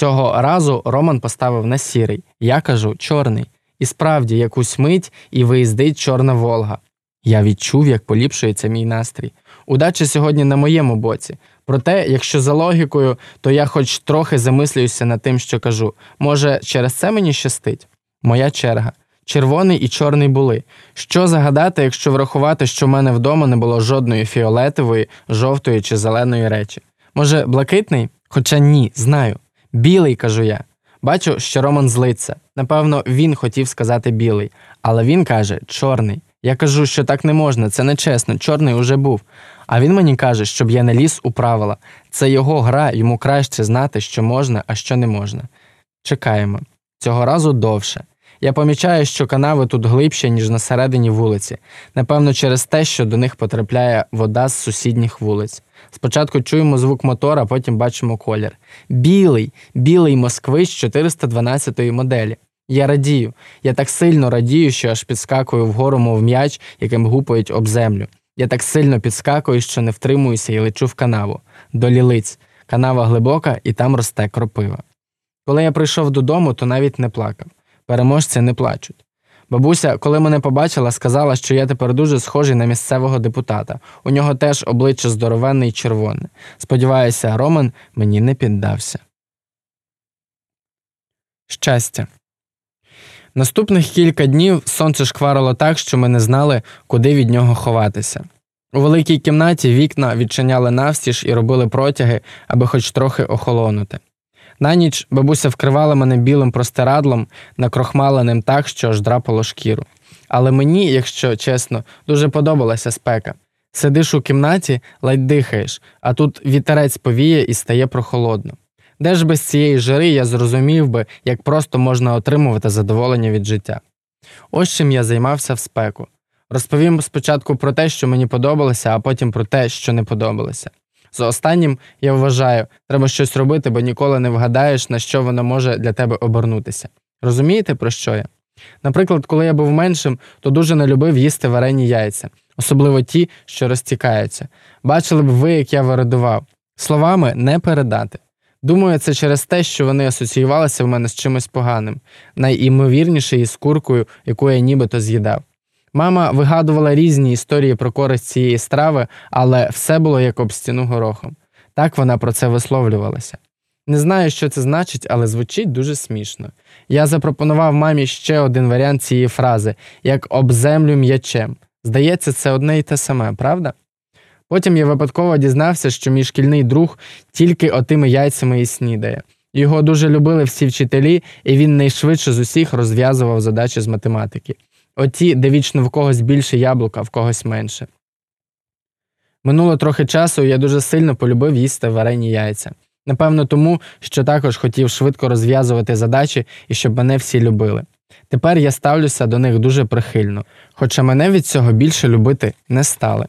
Цього разу Роман поставив на сірий, я кажу чорний. І справді, якусь мить і виїздить Чорна Волга. Я відчув, як поліпшується мій настрій. Удача сьогодні на моєму боці. Проте, якщо за логікою, то я хоч трохи замислююся над тим, що кажу. Може, через це мені щастить? Моя черга. Червоний і чорний були. Що загадати, якщо врахувати, що в мене вдома не було жодної фіолетової, жовтої чи зеленої речі? Може, блакитний? Хоча ні, знаю. Білий, кажу я. Бачу, що Роман злиться. Напевно, він хотів сказати білий, але він каже чорний. Я кажу, що так не можна, це нечесно, чорний уже був. А він мені каже, щоб я не ліз у правила. Це його гра, йому краще знати, що можна, а що не можна. Чекаємо. Цього разу довше. Я помічаю, що канави тут глибші, ніж на середині вулиці, напевно, через те, що до них потрапляє вода з сусідніх вулиць. Спочатку чуємо звук мотора, потім бачимо колір. Білий, білий москвич 412-ї моделі. Я радію. Я так сильно радію, що аж підскакую вгору, мов м'яч, яким гупають об землю. Я так сильно підскакую, що не втримуюся і лечу в канаву. До лілиць. Канава глибока, і там росте кропива. Коли я прийшов додому, то навіть не плакав. Переможці не плачуть. Бабуся, коли мене побачила, сказала, що я тепер дуже схожий на місцевого депутата. У нього теж обличчя здоровенне і червоне. Сподіваюся, Роман мені не піддався. Щастя. Наступних кілька днів сонце шкварило так, що ми не знали, куди від нього ховатися. У великій кімнаті вікна відчиняли навстіж і робили протяги, аби хоч трохи охолонути. На ніч бабуся вкривала мене білим простирадлом, накрохмаленим так, що аж драпало шкіру. Але мені, якщо чесно, дуже подобалася спека. Сидиш у кімнаті, ледь дихаєш, а тут вітерець повіє і стає прохолодно. Де ж без цієї жари я зрозумів би, як просто можна отримувати задоволення від життя. Ось чим я займався в спеку. Розповім спочатку про те, що мені подобалося, а потім про те, що не подобалося. За останнім я вважаю, треба щось робити, бо ніколи не вгадаєш, на що воно може для тебе обернутися. Розумієте, про що я? Наприклад, коли я був меншим, то дуже не любив їсти варені яйця, особливо ті, що розтікаються. Бачили б ви, як я вирадував. Словами не передати. Думаю, це через те, що вони асоціювалися в мене з чимось поганим, найімовірніше із куркою, яку я нібито з'їдав. Мама вигадувала різні історії про користь цієї страви, але все було як об стіну горохом. Так вона про це висловлювалася. Не знаю, що це значить, але звучить дуже смішно. Я запропонував мамі ще один варіант цієї фрази як об землю м'ячем. Здається, це одне і те саме, правда? Потім я випадково дізнався, що мій шкільний друг тільки отими яйцями і снідає. Його дуже любили всі вчителі, і він найшвидше з усіх розв'язував задачі з математики. Оті, де вічно в когось більше яблук, а в когось менше. Минуло трохи часу, і я дуже сильно полюбив їсти варені яйця. Напевно, тому, що також хотів швидко розв'язувати задачі і щоб мене всі любили. Тепер я ставлюся до них дуже прихильно, хоча мене від цього більше любити не стали.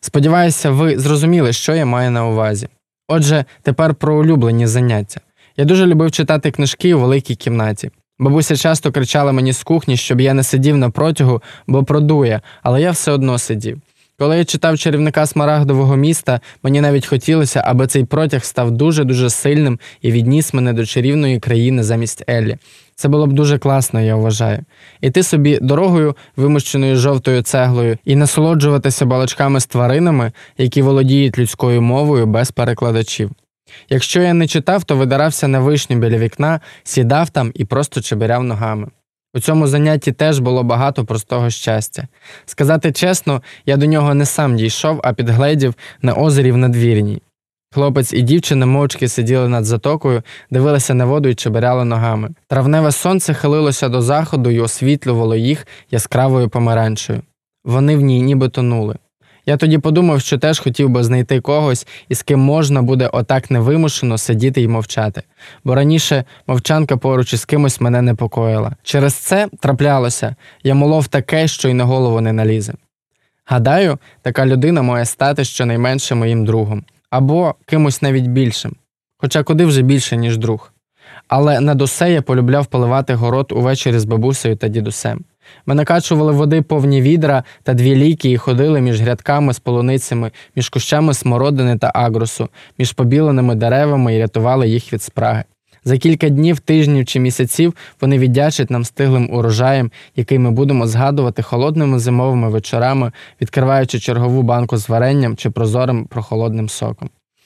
Сподіваюся, ви зрозуміли, що я маю на увазі. Отже, тепер про улюблені заняття. Я дуже любив читати книжки у великій кімнаті. Бабуся часто кричала мені з кухні, щоб я не сидів на протягу, бо продує, але я все одно сидів. Коли я читав чарівника смарагдового міста, мені навіть хотілося, аби цей протяг став дуже-дуже сильним і відніс мене до чарівної країни замість Еллі. Це було б дуже класно, я вважаю. Іти собі дорогою, вимощеною жовтою цеглою, і насолоджуватися балачками з тваринами, які володіють людською мовою без перекладачів. Якщо я не читав, то видирався на вишню біля вікна, сідав там і просто чебиряв ногами. У цьому занятті теж було багато простого щастя. Сказати чесно, я до нього не сам дійшов, а підгледів на озері в надвірній. Хлопець і дівчина мовчки сиділи над затокою, дивилися на воду і чебиряли ногами. Травневе сонце хилилося до заходу і освітлювало їх яскравою помаранчею. Вони в ній ніби тонули. Я тоді подумав, що теж хотів би знайти когось, із ким можна буде отак невимушено сидіти і мовчати, бо раніше мовчанка поруч із кимось мене непокоїла. Через це траплялося, я молов таке, що й на голову не налізе. Гадаю, така людина має стати щонайменше моїм другом або кимось навіть більшим, хоча куди вже більше, ніж друг. Але над усе я полюбляв поливати город увечері з бабусею та дідусем. Ми накачували води повні відра та дві ліки і ходили між грядками з полуницями, між кущами смородини та агрусу, між побіленими деревами і рятували їх від спраги. За кілька днів, тижнів чи місяців вони віддячать нам стиглим урожаєм, який ми будемо згадувати холодними зимовими вечорами, відкриваючи чергову банку з варенням чи прозорим прохолодним соком.